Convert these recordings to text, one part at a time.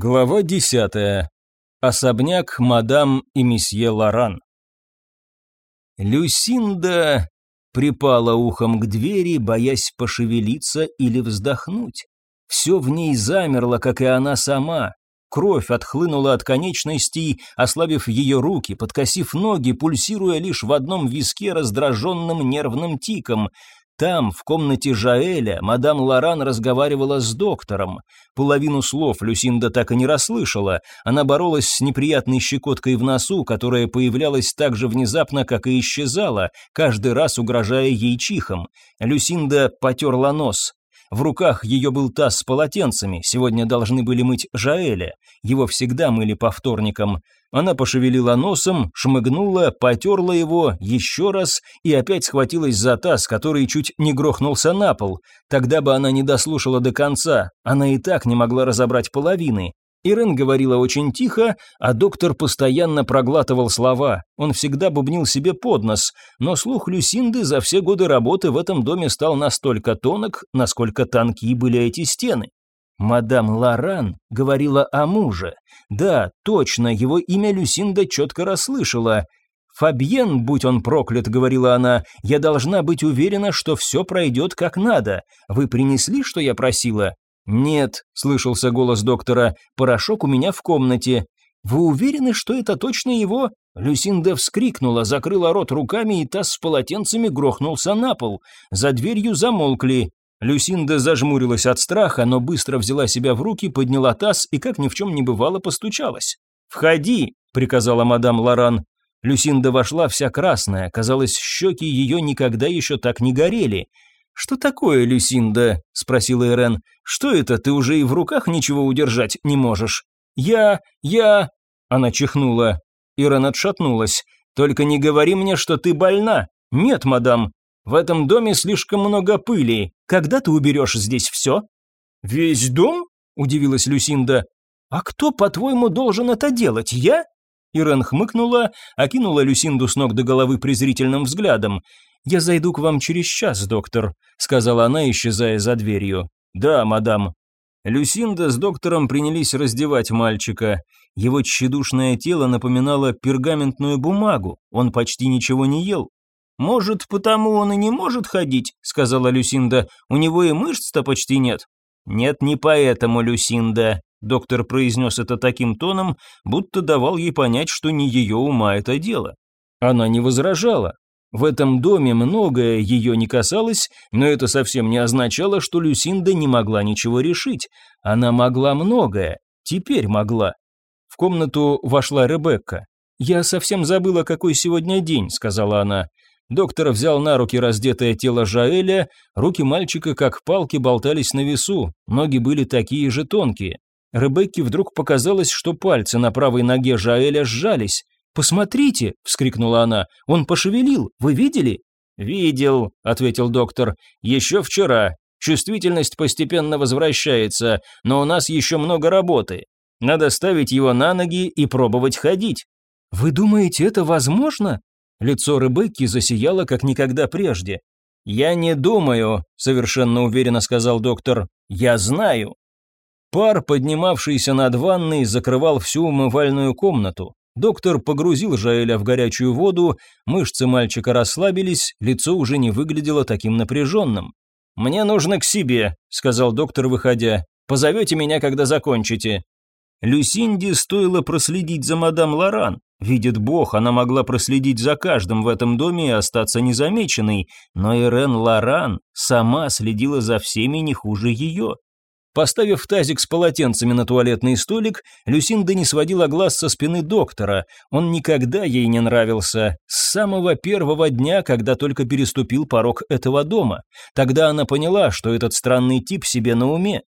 Глава десятая. Особняк мадам и месье Лоран. Люсинда припала ухом к двери, боясь пошевелиться или вздохнуть. Все в ней замерло, как и она сама. Кровь отхлынула от конечностей, ослабив ее руки, подкосив ноги, пульсируя лишь в одном виске раздраженным нервным тиком. Там, в комнате Жаэля, мадам Лоран разговаривала с доктором. Половину слов Люсинда так и не расслышала. Она боролась с неприятной щекоткой в носу, которая появлялась так же внезапно, как и исчезала, каждый раз угрожая ей чихом. Люсинда потерла нос. В руках ее был таз с полотенцами, сегодня должны были мыть Жаэля. Его всегда мыли по вторникам. Она пошевелила носом, шмыгнула, потерла его еще раз и опять схватилась за таз, который чуть не грохнулся на пол. Тогда бы она не дослушала до конца, она и так не могла разобрать половины. Ирен говорила очень тихо, а доктор постоянно проглатывал слова. Он всегда бубнил себе под нос, но слух Люсинды за все годы работы в этом доме стал настолько тонок, насколько тонки были эти стены. Мадам Лоран говорила о муже. Да, точно, его имя Люсинда четко расслышала. «Фабьен, будь он проклят», — говорила она, — «я должна быть уверена, что все пройдет как надо. Вы принесли, что я просила?» «Нет», — слышался голос доктора, — «порошок у меня в комнате». «Вы уверены, что это точно его?» Люсинда вскрикнула, закрыла рот руками, и таз с полотенцами грохнулся на пол. За дверью замолкли. Люсинда зажмурилась от страха, но быстро взяла себя в руки, подняла таз и, как ни в чем не бывало, постучалась. «Входи!» — приказала мадам Лоран. Люсинда вошла вся красная, казалось, щеки ее никогда еще так не горели. «Что такое, Люсинда?» — спросила Ирен. «Что это, ты уже и в руках ничего удержать не можешь?» «Я... я...» — она чихнула. Ирен отшатнулась. «Только не говори мне, что ты больна!» «Нет, мадам, в этом доме слишком много пыли. Когда ты уберешь здесь все?» «Весь дом?» – удивилась Люсинда. «А кто, по-твоему, должен это делать, я?» Ирен хмыкнула, окинула Люсинду с ног до головы презрительным взглядом. «Я зайду к вам через час, доктор», – сказала она, исчезая за дверью. «Да, мадам». Люсинда с доктором принялись раздевать мальчика. Его тщедушное тело напоминало пергаментную бумагу, он почти ничего не ел. «Может, потому он и не может ходить», — сказала Люсинда. «У него и мышц-то почти нет». «Нет, не поэтому, Люсинда», — доктор произнес это таким тоном, будто давал ей понять, что не ее ума это дело. Она не возражала. В этом доме многое ее не касалось, но это совсем не означало, что Люсинда не могла ничего решить. Она могла многое, теперь могла. В комнату вошла Ребекка. «Я совсем забыла, какой сегодня день», — сказала она. Доктор взял на руки раздетое тело Жаэля, руки мальчика как палки болтались на весу, ноги были такие же тонкие. Ребекке вдруг показалось, что пальцы на правой ноге Жаэля сжались. «Посмотрите!» – вскрикнула она. «Он пошевелил! Вы видели?» «Видел», – ответил доктор. «Еще вчера. Чувствительность постепенно возвращается, но у нас еще много работы. Надо ставить его на ноги и пробовать ходить». «Вы думаете, это возможно?» Лицо Ребекки засияло, как никогда прежде. «Я не думаю», — совершенно уверенно сказал доктор. «Я знаю». Пар, поднимавшийся над ванной, закрывал всю умывальную комнату. Доктор погрузил Жаэля в горячую воду, мышцы мальчика расслабились, лицо уже не выглядело таким напряженным. «Мне нужно к себе», — сказал доктор, выходя. «Позовете меня, когда закончите». Люсинди стоило проследить за мадам Лоран. Видит Бог, она могла проследить за каждым в этом доме и остаться незамеченной, но Ирен Лоран сама следила за всеми не хуже ее. Поставив тазик с полотенцами на туалетный столик, Люсинда не сводила глаз со спины доктора. Он никогда ей не нравился. С самого первого дня, когда только переступил порог этого дома. Тогда она поняла, что этот странный тип себе на уме.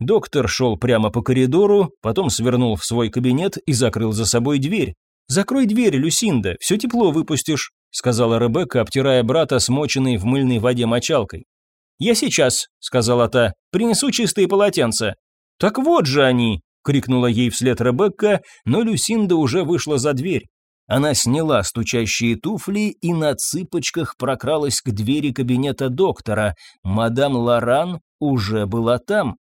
Доктор шел прямо по коридору, потом свернул в свой кабинет и закрыл за собой дверь. «Закрой дверь, Люсинда, все тепло выпустишь», сказала Ребекка, обтирая брата, смоченной в мыльной воде мочалкой. «Я сейчас», — сказала та, — «принесу чистые полотенца». «Так вот же они!» — крикнула ей вслед Ребекка, но Люсинда уже вышла за дверь. Она сняла стучащие туфли и на цыпочках прокралась к двери кабинета доктора. Мадам Лоран уже была там.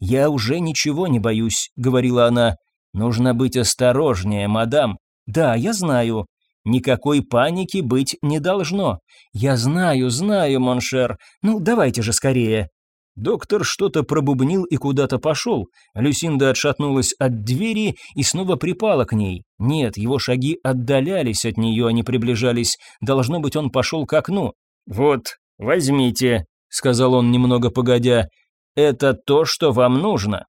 «Я уже ничего не боюсь», — говорила она. «Нужно быть осторожнее, мадам». «Да, я знаю». «Никакой паники быть не должно». «Я знаю, знаю, mon cher. Ну, давайте же скорее». Доктор что-то пробубнил и куда-то пошел. Люсинда отшатнулась от двери и снова припала к ней. Нет, его шаги отдалялись от нее, они приближались. Должно быть, он пошел к окну. «Вот, возьмите», — сказал он немного погодя. «Это то, что вам нужно».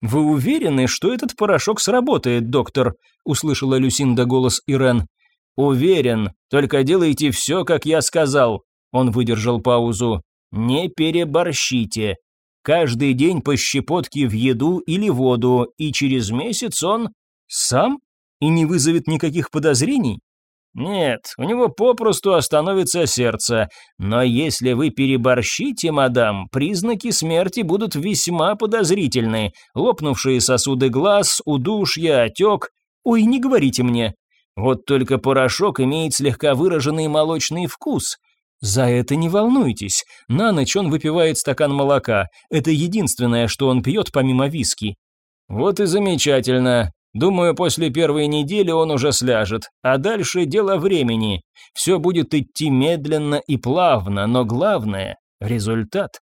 «Вы уверены, что этот порошок сработает, доктор?» — услышала Люсинда голос Ирен. «Уверен, только делайте все, как я сказал». Он выдержал паузу. Не переборщите. Каждый день по щепотке в еду или воду, и через месяц он сам и не вызовет никаких подозрений? Нет, у него попросту остановится сердце. Но если вы переборщите, мадам, признаки смерти будут весьма подозрительны. Лопнувшие сосуды глаз, удушье, отек. Ой, не говорите мне. Вот только порошок имеет слегка выраженный молочный вкус. За это не волнуйтесь. На ночь он выпивает стакан молока. Это единственное, что он пьет помимо виски. Вот и замечательно. Думаю, после первой недели он уже сляжет. А дальше дело времени. Все будет идти медленно и плавно, но главное – результат.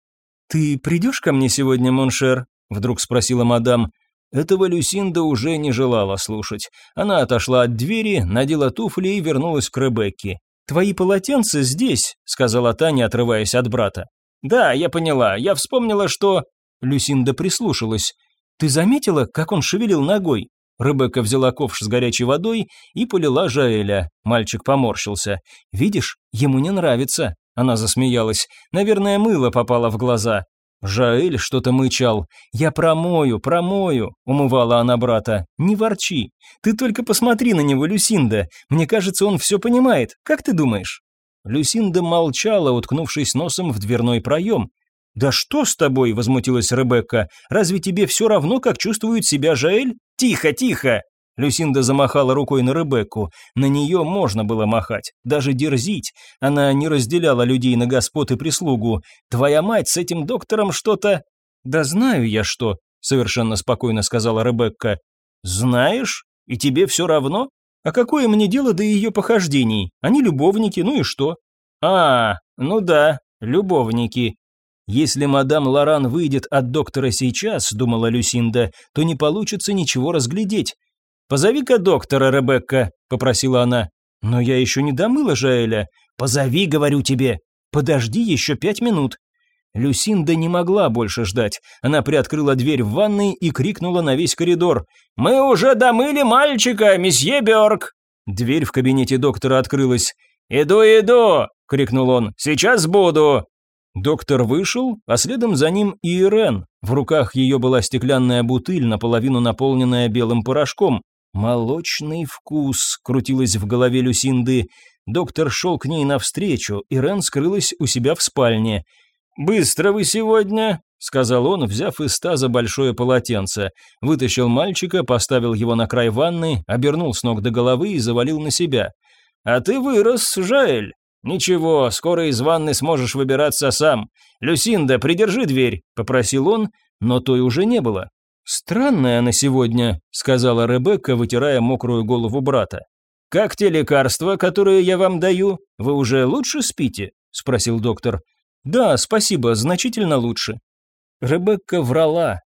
«Ты придешь ко мне сегодня, mon cher?» – вдруг спросила мадам. Этого Люсинда уже не желала слушать. Она отошла от двери, надела туфли и вернулась к Ребекке. «Твои полотенца здесь», — сказала Таня, отрываясь от брата. «Да, я поняла. Я вспомнила, что...» Люсинда прислушалась. «Ты заметила, как он шевелил ногой?» Ребекка взяла ковш с горячей водой и полила Жаэля. Мальчик поморщился. «Видишь, ему не нравится». Она засмеялась. «Наверное, мыло попало в глаза». Жаэль что-то мычал. «Я промою, промою», — умывала она брата. «Не ворчи. Ты только посмотри на него, Люсинда. Мне кажется, он все понимает. Как ты думаешь?» Люсинда молчала, уткнувшись носом в дверной проем. «Да что с тобой?» – возмутилась Ребекка. «Разве тебе все равно, как чувствует себя Жаэль?» «Тихо, тихо!» Люсинда замахала рукой на Ребекку. На нее можно было махать, даже дерзить. Она не разделяла людей на господ и прислугу. «Твоя мать с этим доктором что-то...» «Да знаю я что», — совершенно спокойно сказала Ребекка. «Знаешь? И тебе все равно? А какое мне дело до ее похождений? Они любовники, ну и что?» «А, ну да, любовники», «Если мадам Лоран выйдет от доктора сейчас», — думала Люсинда, «то не получится ничего разглядеть. «Позови-ка доктора, Ребекка», — попросила она. «Но я еще не домыла Жаэля». «Позови, говорю тебе». «Подожди еще пять минут». Люсинда не могла больше ждать. Она приоткрыла дверь в ванной и крикнула на весь коридор. «Мы уже домыли мальчика, месье Бёрк!» Дверь в кабинете доктора открылась. «Иду, иду!» — крикнул он. «Сейчас буду!» Доктор вышел, а следом за ним и Ирен. В руках ее была стеклянная бутыль, наполовину наполненная белым порошком. «Молочный вкус», — крутилось в голове Люсинды. Доктор шел к ней навстречу, и Рен скрылась у себя в спальне. «Быстро вы сегодня», — сказал он, взяв из таза большое полотенце. Вытащил мальчика, поставил его на край ванны, обернул с ног до головы и завалил на себя. «А ты вырос, Жаэль. Ничего, скоро из ванны сможешь выбираться сам. Люсинда, придержи дверь», — попросил он, но той уже не было. «Странная она сегодня», — сказала Ребекка, вытирая мокрую голову брата. «Как те лекарства, которые я вам даю? Вы уже лучше спите?» — спросил доктор. «Да, спасибо, значительно лучше». Ребекка врала.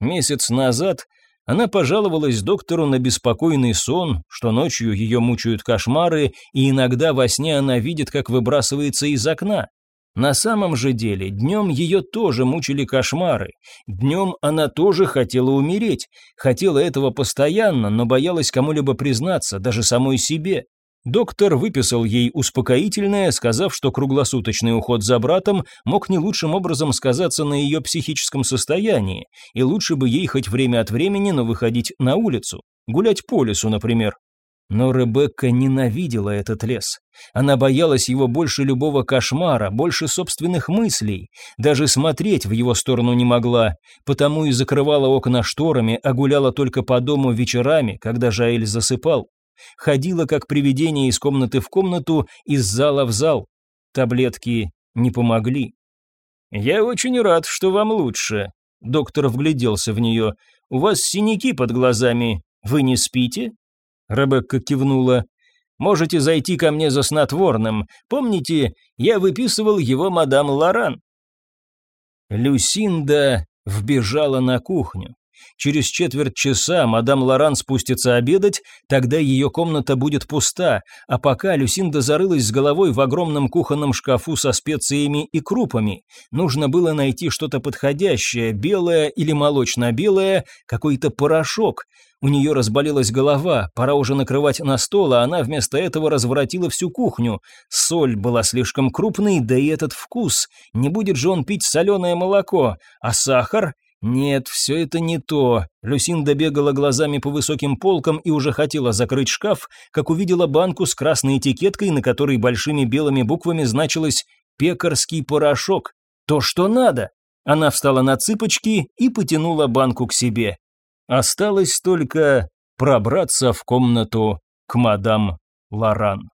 Месяц назад она пожаловалась доктору на беспокойный сон, что ночью ее мучают кошмары, и иногда во сне она видит, как выбрасывается из окна. На самом же деле, днем ее тоже мучили кошмары. Днем она тоже хотела умереть. Хотела этого постоянно, но боялась кому-либо признаться, даже самой себе. Доктор выписал ей успокоительное, сказав, что круглосуточный уход за братом мог не лучшим образом сказаться на ее психическом состоянии, и лучше бы ей хоть время от времени, но выходить на улицу, гулять по лесу, например. Но Ребекка ненавидела этот лес. Она боялась его больше любого кошмара, больше собственных мыслей. Даже смотреть в его сторону не могла, потому и закрывала окна шторами, а гуляла только по дому вечерами, когда Жаэль засыпал. Ходила как привидение из комнаты в комнату, из зала в зал. Таблетки не помогли. «Я очень рад, что вам лучше», Доктор вгляделся в нее. «У вас синяки под глазами. Вы не спите?» Ребекка кивнула. «Можете зайти ко мне за снотворным. Помните, я выписывал его мадам Лоран?» Люсинда вбежала на кухню. Через четверть часа мадам Лоран спустится обедать, тогда ее комната будет пуста, а пока Люсинда зарылась с головой в огромном кухонном шкафу со специями и крупами. Нужно было найти что-то подходящее, белое или молочно-белое, какой-то порошок. У нее разболелась голова, пора уже накрывать на стол, а она вместо этого разворотила всю кухню. Соль была слишком крупной, да и этот вкус. Не будет же он пить соленое молоко. А сахар? Нет, все это не то. Люсинда бегала глазами по высоким полкам и уже хотела закрыть шкаф, как увидела банку с красной этикеткой, на которой большими белыми буквами значилось «пекарский порошок». То, что надо. Она встала на цыпочки и потянула банку к себе. Осталось только пробраться в комнату к мадам Лоран.